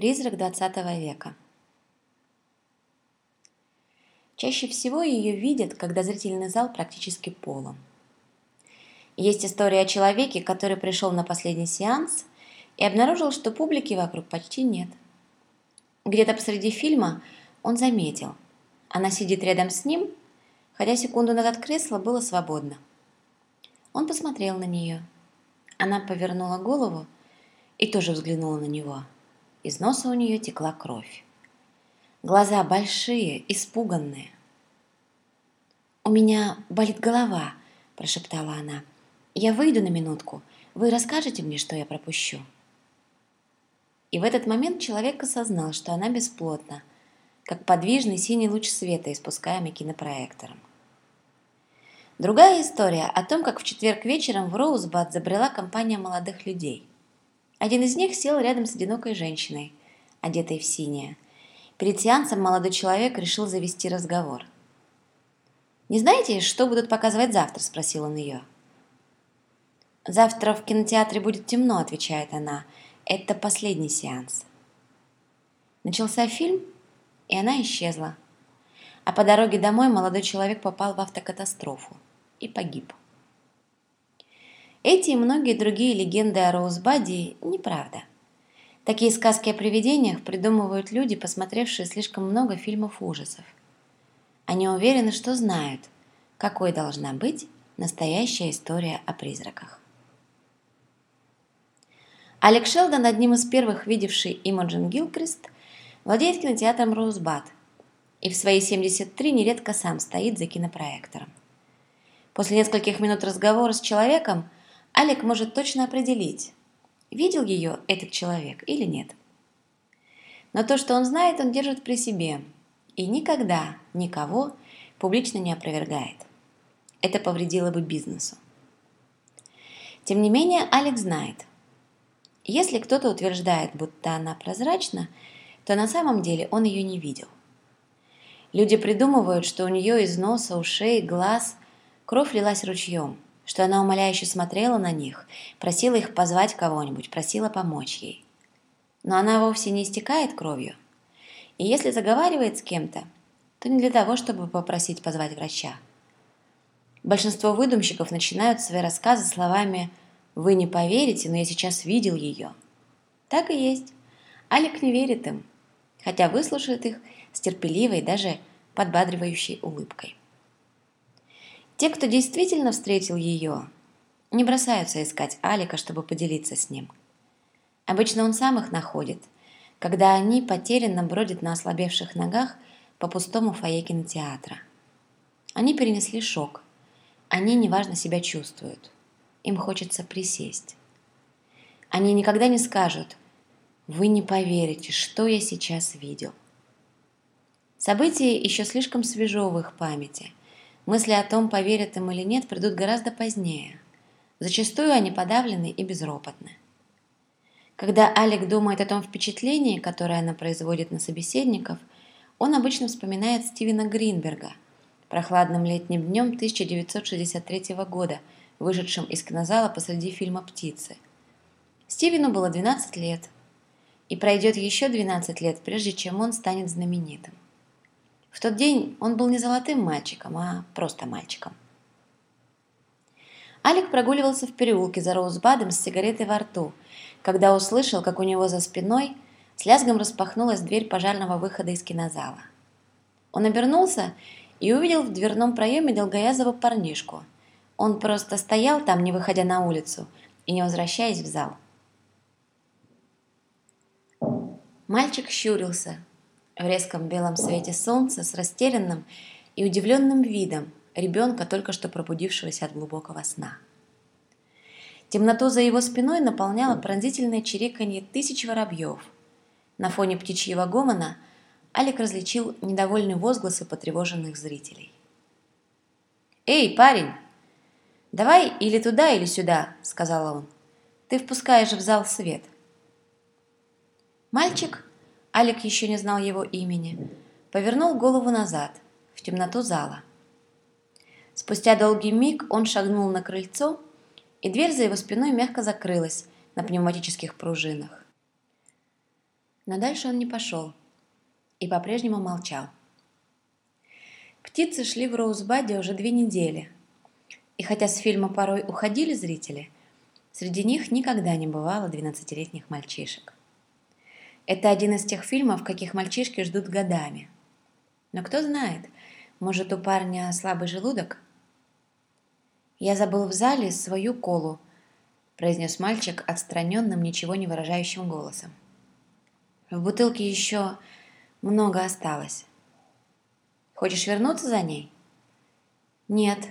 Призрак XX века. Чаще всего ее видят, когда зрительный зал практически полон. Есть история о человеке, который пришел на последний сеанс и обнаружил, что публики вокруг почти нет. Где-то посреди фильма он заметил. Она сидит рядом с ним, хотя секунду назад кресло было свободно. Он посмотрел на нее. Она повернула голову и тоже взглянула на него. Из носа у нее текла кровь. Глаза большие, испуганные. «У меня болит голова», – прошептала она. «Я выйду на минутку. Вы расскажете мне, что я пропущу?» И в этот момент человек осознал, что она бесплотна, как подвижный синий луч света, испускаемый кинопроектором. Другая история о том, как в четверг вечером в Роузбад забрела компания молодых людей. Один из них сел рядом с одинокой женщиной, одетой в синее. Перед сеансом молодой человек решил завести разговор. «Не знаете, что будут показывать завтра?» – спросил он ее. «Завтра в кинотеатре будет темно», – отвечает она. «Это последний сеанс». Начался фильм, и она исчезла. А по дороге домой молодой человек попал в автокатастрофу и погиб. Эти и многие другие легенды о Роузбаде неправда. Такие сказки о привидениях придумывают люди, посмотревшие слишком много фильмов ужасов. Они уверены, что знают, какой должна быть настоящая история о призраках. Алекс Шелдон, одним из первых видевший Имаджин Гилкрист, владеет кинотеатром «Роузбад» и в свои 73 нередко сам стоит за кинопроектором. После нескольких минут разговора с человеком – Алик может точно определить, видел ее этот человек или нет. Но то, что он знает, он держит при себе и никогда никого публично не опровергает. Это повредило бы бизнесу. Тем не менее, Алекс знает, если кто-то утверждает, будто она прозрачна, то на самом деле он ее не видел. Люди придумывают, что у нее из носа, ушей, глаз кровь лилась ручьем – что она умоляюще смотрела на них, просила их позвать кого-нибудь, просила помочь ей. Но она вовсе не истекает кровью. И если заговаривает с кем-то, то не для того, чтобы попросить позвать врача. Большинство выдумщиков начинают свои рассказы словами «Вы не поверите, но я сейчас видел ее». Так и есть. Алик не верит им, хотя выслушает их с терпеливой, даже подбадривающей улыбкой. Те, кто действительно встретил ее, не бросаются искать Алика, чтобы поделиться с ним. Обычно он сам их находит, когда они потерянно бродят на ослабевших ногах по пустому фойе кинотеатра. Они перенесли шок. Они неважно себя чувствуют. Им хочется присесть. Они никогда не скажут «Вы не поверите, что я сейчас видел». Событие еще слишком свежо в их памяти – Мысли о том, поверят им или нет, придут гораздо позднее. Зачастую они подавлены и безропотны. Когда Алик думает о том впечатлении, которое она производит на собеседников, он обычно вспоминает Стивена Гринберга прохладным летним днем 1963 года, вышедшим из кинозала посреди фильма «Птицы». Стивену было 12 лет, и пройдет еще 12 лет, прежде чем он станет знаменитым. В тот день он был не золотым мальчиком, а просто мальчиком. Алик прогуливался в переулке за Роузбадом с сигаретой во рту, когда услышал, как у него за спиной с лязгом распахнулась дверь пожарного выхода из кинозала. Он обернулся и увидел в дверном проеме долгоязого парнишку. Он просто стоял там, не выходя на улицу и не возвращаясь в зал. Мальчик щурился, в резком белом свете солнца с растерянным и удивленным видом ребенка, только что пробудившегося от глубокого сна. Темноту за его спиной наполняло пронзительное чириканье тысяч воробьев. На фоне птичьего гомона Алик различил недовольные возгласы потревоженных зрителей. «Эй, парень! Давай или туда, или сюда!» – сказал он. «Ты впускаешь в зал свет». Мальчик Алик еще не знал его имени, повернул голову назад, в темноту зала. Спустя долгий миг он шагнул на крыльцо, и дверь за его спиной мягко закрылась на пневматических пружинах. Но дальше он не пошел и по-прежнему молчал. Птицы шли в Роузбаде уже две недели, и хотя с фильма порой уходили зрители, среди них никогда не бывало 12-летних мальчишек. Это один из тех фильмов, каких мальчишки ждут годами. Но кто знает, может у парня слабый желудок? Я забыл в зале свою колу, произнес мальчик отстраненным, ничего не выражающим голосом. В бутылке еще много осталось. Хочешь вернуться за ней? Нет.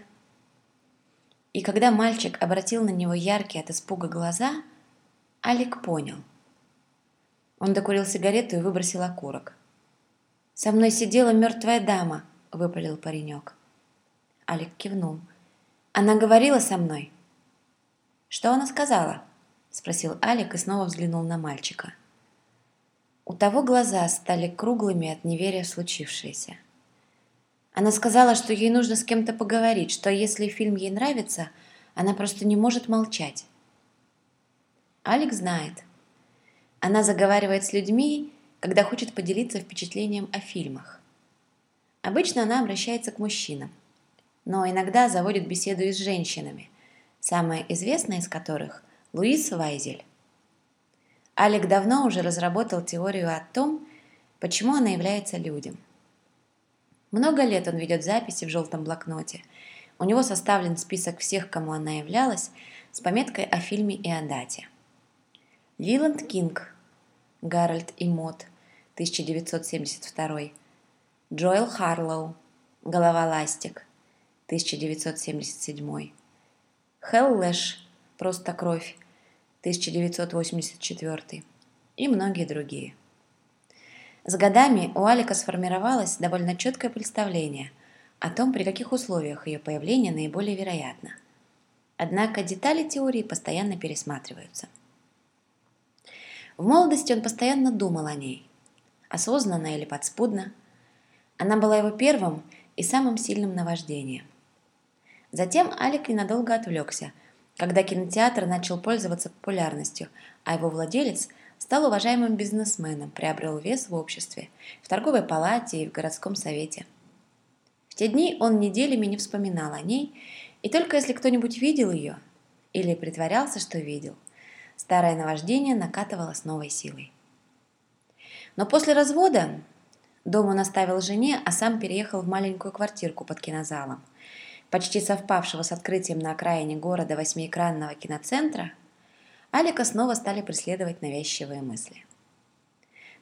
И когда мальчик обратил на него яркие от испуга глаза, Алик понял. Он докурил сигарету и выбросил окурок. «Со мной сидела мертвая дама», — выпалил паренек. Алик кивнул. «Она говорила со мной?» «Что она сказала?» — спросил Алик и снова взглянул на мальчика. У того глаза стали круглыми от неверия в случившееся. Она сказала, что ей нужно с кем-то поговорить, что если фильм ей нравится, она просто не может молчать. Алик знает. Она заговаривает с людьми, когда хочет поделиться впечатлением о фильмах. Обычно она обращается к мужчинам, но иногда заводит беседу и с женщинами, самая известная из которых – Луис Вайзель. Алик давно уже разработал теорию о том, почему она является людям. Много лет он ведет записи в желтом блокноте. У него составлен список всех, кому она являлась, с пометкой о фильме и о дате. Лиланд Кинг, Гарольд и Мот, 1972. Джоэл Харлоу, Голова ластик, 1977. Хелл Лэш, Просто кровь, 1984 и многие другие. С годами у Алика сформировалось довольно четкое представление о том, при каких условиях ее появление наиболее вероятно. Однако детали теории постоянно пересматриваются. В молодости он постоянно думал о ней, осознанно или подспудно. Она была его первым и самым сильным наваждением. Затем Алик ненадолго отвлекся – когда кинотеатр начал пользоваться популярностью, а его владелец стал уважаемым бизнесменом, приобрел вес в обществе, в торговой палате и в городском совете. В те дни он неделями не вспоминал о ней, и только если кто-нибудь видел ее или притворялся, что видел, старое наваждение накатывало с новой силой. Но после развода дом он оставил жене, а сам переехал в маленькую квартирку под кинозалом – почти совпавшего с открытием на окраине города восьмиэкранного киноцентра, Алика снова стали преследовать навязчивые мысли.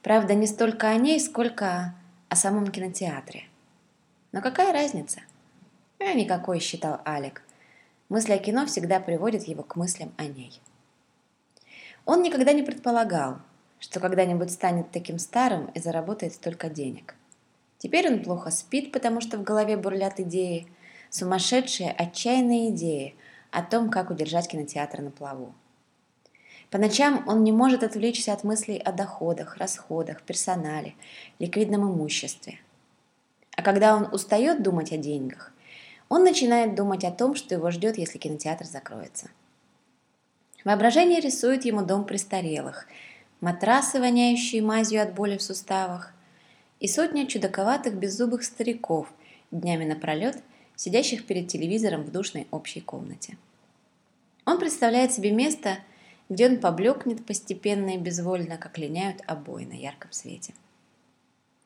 Правда, не столько о ней, сколько о самом кинотеатре. Но какая разница? А никакой, считал Алик. Мысли о кино всегда приводят его к мыслям о ней. Он никогда не предполагал, что когда-нибудь станет таким старым и заработает столько денег. Теперь он плохо спит, потому что в голове бурлят идеи, сумасшедшие, отчаянные идеи о том, как удержать кинотеатр на плаву. По ночам он не может отвлечься от мыслей о доходах, расходах, персонале, ликвидном имуществе. А когда он устает думать о деньгах, он начинает думать о том, что его ждет, если кинотеатр закроется. Воображение рисует ему дом престарелых, матрасы, воняющие мазью от боли в суставах, и сотня чудаковатых беззубых стариков, днями напролет – сидящих перед телевизором в душной общей комнате. Он представляет себе место, где он поблекнет постепенно и безвольно, как линяют обои на ярком свете.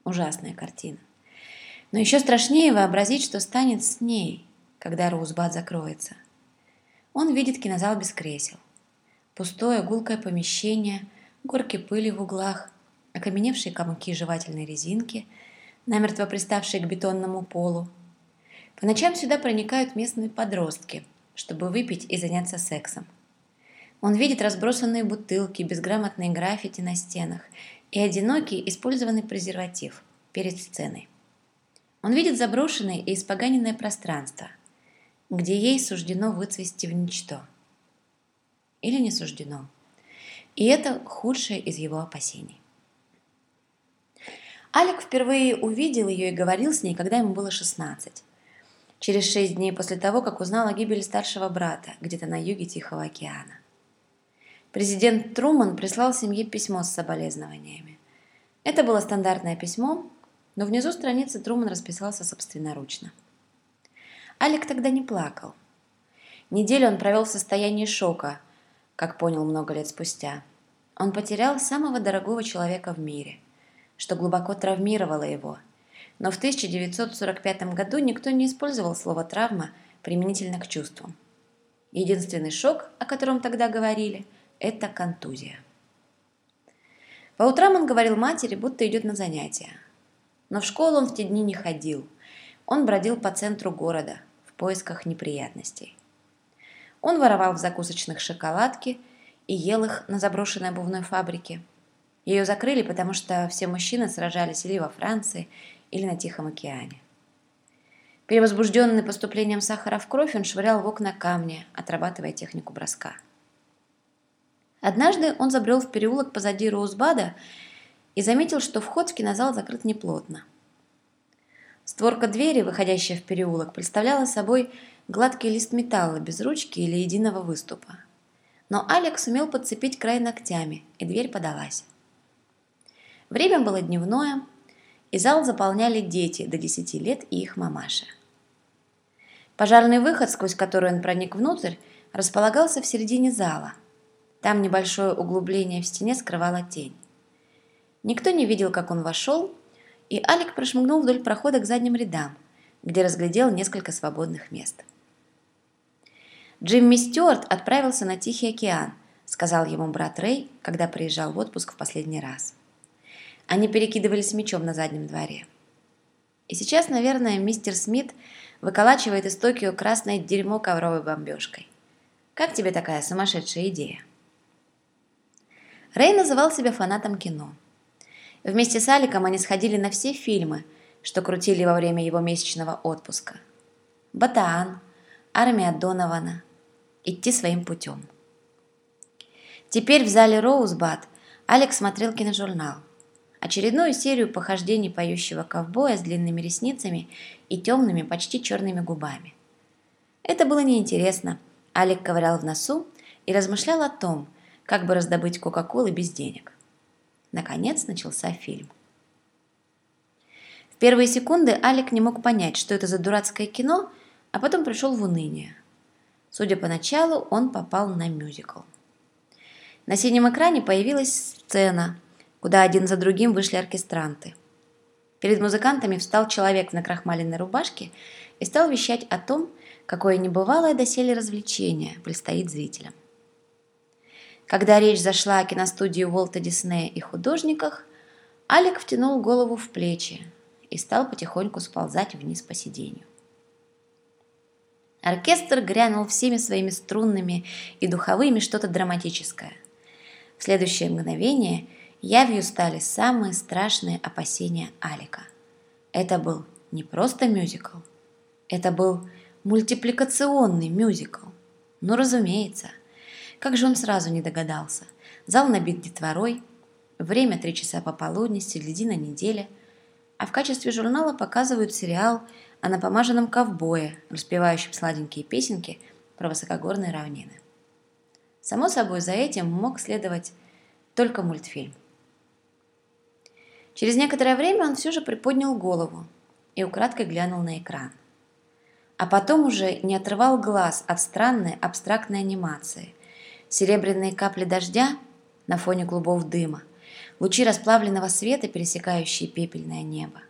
Ужасная картина. Но еще страшнее вообразить, что станет с ней, когда Роузбад закроется. Он видит кинозал без кресел. Пустое гулкое помещение, горки пыли в углах, окаменевшие комки жевательной резинки, намертво приставшие к бетонному полу, по ночам сюда проникают местные подростки, чтобы выпить и заняться сексом. Он видит разбросанные бутылки, безграмотные граффити на стенах и одинокий использованный презерватив перед сценой. Он видит заброшенное и испоганенное пространство, где ей суждено выцвести в ничто. Или не суждено. И это худшее из его опасений. Алик впервые увидел ее и говорил с ней, когда ему было 16 через шесть дней после того, как узнал о гибели старшего брата где-то на юге Тихого океана. Президент Труман прислал семье письмо с соболезнованиями. Это было стандартное письмо, но внизу страницы Труман расписался собственноручно. Алик тогда не плакал. Неделю он провел в состоянии шока, как понял много лет спустя. Он потерял самого дорогого человека в мире, что глубоко травмировало его. Но в 1945 году никто не использовал слово «травма» применительно к чувствам. Единственный шок, о котором тогда говорили, это контузия. По утрам он говорил матери, будто идет на занятия. Но в школу он в те дни не ходил. Он бродил по центру города в поисках неприятностей. Он воровал в закусочных шоколадки и ел их на заброшенной обувной фабрике. Ее закрыли, потому что все мужчины сражались или во Франции, или на Тихом океане. Перевозбужденный поступлением сахара в кровь, он швырял в окна камни, отрабатывая технику броска. Однажды он забрел в переулок позади Роузбада и заметил, что вход в кинозал закрыт неплотно. Створка двери, выходящая в переулок, представляла собой гладкий лист металла без ручки или единого выступа. Но Алекс сумел подцепить край ногтями, и дверь подалась. Время было дневное, и зал заполняли дети до 10 лет и их мамаша. Пожарный выход, сквозь который он проник внутрь, располагался в середине зала. Там небольшое углубление в стене скрывало тень. Никто не видел, как он вошел, и Алик прошмыгнул вдоль прохода к задним рядам, где разглядел несколько свободных мест. «Джимми Стюарт отправился на Тихий океан», сказал ему брат Рэй, когда приезжал в отпуск в последний раз. Они перекидывались мечом на заднем дворе. И сейчас, наверное, мистер Смит выколачивает из Токио красное дерьмо ковровой бомбежкой. Как тебе такая сумасшедшая идея? Рэй называл себя фанатом кино. Вместе с Аликом они сходили на все фильмы, что крутили во время его месячного отпуска. «Батаан», «Армия Донована», «Идти своим путем». Теперь в зале Роузбад Алекс смотрел киножурнал – очередную серию похождений поющего ковбоя с длинными ресницами и темными, почти черными губами. Это было неинтересно. Алик ковырял в носу и размышлял о том, как бы раздобыть Кока-Колы без денег. Наконец начался фильм. В первые секунды Алик не мог понять, что это за дурацкое кино, а потом пришел в уныние. Судя по началу, он попал на мюзикл. На синем экране появилась сцена – куда один за другим вышли оркестранты. Перед музыкантами встал человек в накрахмаленной рубашке и стал вещать о том, какое небывалое доселе развлечение предстоит зрителям. Когда речь зашла о киностудии Уолта Диснея и художниках, Алик втянул голову в плечи и стал потихоньку сползать вниз по сиденью. Оркестр грянул всеми своими струнными и духовыми что-то драматическое. В следующее мгновение – явью стали самые страшные опасения Алика. Это был не просто мюзикл, это был мультипликационный мюзикл. Ну, разумеется. Как же он сразу не догадался. Зал набит детворой, время три часа пополудни, середина недели, а в качестве журнала показывают сериал о напомаженном ковбое, распевающем сладенькие песенки про высокогорные равнины. Само собой, за этим мог следовать только мультфильм. Через некоторое время он все же приподнял голову и украдкой глянул на экран. А потом уже не отрывал глаз от странной абстрактной анимации. Серебряные капли дождя на фоне клубов дыма, лучи расплавленного света, пересекающие пепельное небо.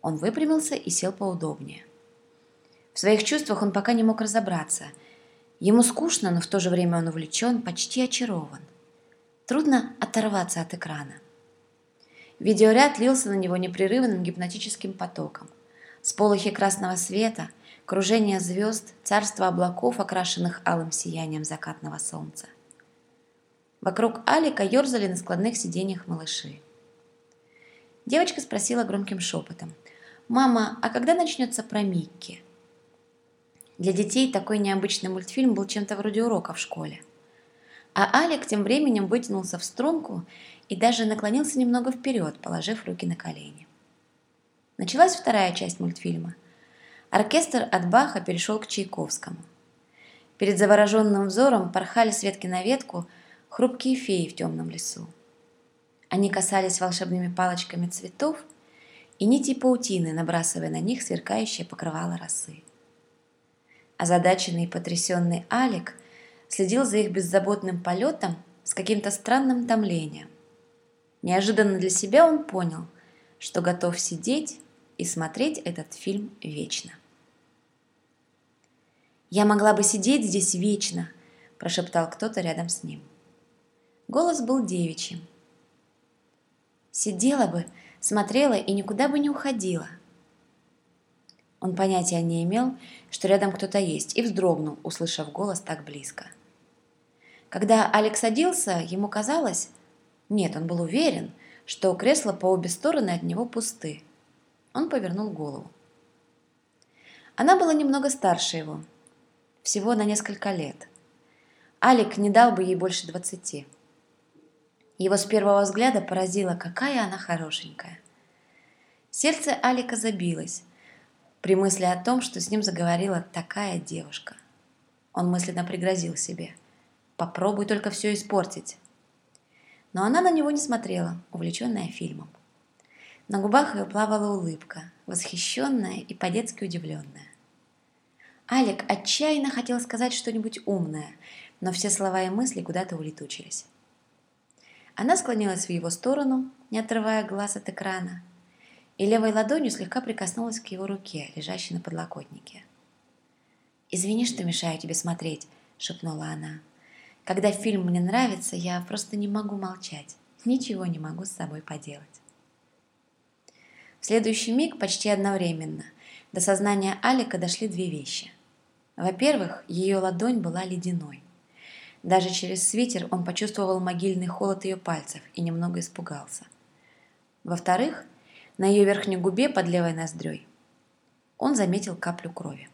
Он выпрямился и сел поудобнее. В своих чувствах он пока не мог разобраться. Ему скучно, но в то же время он увлечен, почти очарован. Трудно оторваться от экрана. Видеоряд лился на него непрерывным гипнотическим потоком. Сполохи красного света, кружение звезд, царство облаков, окрашенных алым сиянием закатного солнца. Вокруг Алика ерзали на складных сиденьях малыши. Девочка спросила громким шепотом. «Мама, а когда начнется про Микки?» Для детей такой необычный мультфильм был чем-то вроде урока в школе. А Алик тем временем вытянулся в струнку и даже наклонился немного вперед, положив руки на колени. Началась вторая часть мультфильма. Оркестр от Баха перешел к Чайковскому. Перед завороженным взором порхали с ветки на ветку хрупкие феи в темном лесу. Они касались волшебными палочками цветов и нити паутины, набрасывая на них сверкающее покрывало росы. Озадаченный и потрясенный Алик следил за их беззаботным полетом с каким-то странным томлением. Неожиданно для себя он понял, что готов сидеть и смотреть этот фильм вечно. «Я могла бы сидеть здесь вечно», – прошептал кто-то рядом с ним. Голос был девичьим. «Сидела бы, смотрела и никуда бы не уходила», – он понятия не имел, что рядом кто-то есть, и вздрогнул, услышав голос так близко. Когда Алекс садился, ему казалось... Нет, он был уверен, что кресла по обе стороны от него пусты. Он повернул голову. Она была немного старше его, всего на несколько лет. Алик не дал бы ей больше двадцати. Его с первого взгляда поразило, какая она хорошенькая. Сердце Алика забилось, при мысли о том, что с ним заговорила такая девушка. Он мысленно пригрозил себе. «Попробуй только все испортить». Но она на него не смотрела, увлеченная фильмом. На губах ее плавала улыбка, восхищенная и по-детски удивленная. Алик отчаянно хотел сказать что-нибудь умное, но все слова и мысли куда-то улетучились. Она склонилась в его сторону, не отрывая глаз от экрана, и левой ладонью слегка прикоснулась к его руке, лежащей на подлокотнике. «Извини, что мешаю тебе смотреть», — шепнула она. «Когда фильм мне нравится, я просто не могу молчать, ничего не могу с собой поделать». В следующий миг, почти одновременно, до сознания Алика дошли две вещи. Во-первых, ее ладонь была ледяной. Даже через свитер он почувствовал могильный холод ее пальцев и немного испугался. Во-вторых, на ее верхней губе под левой ноздрёй он заметил каплю крови.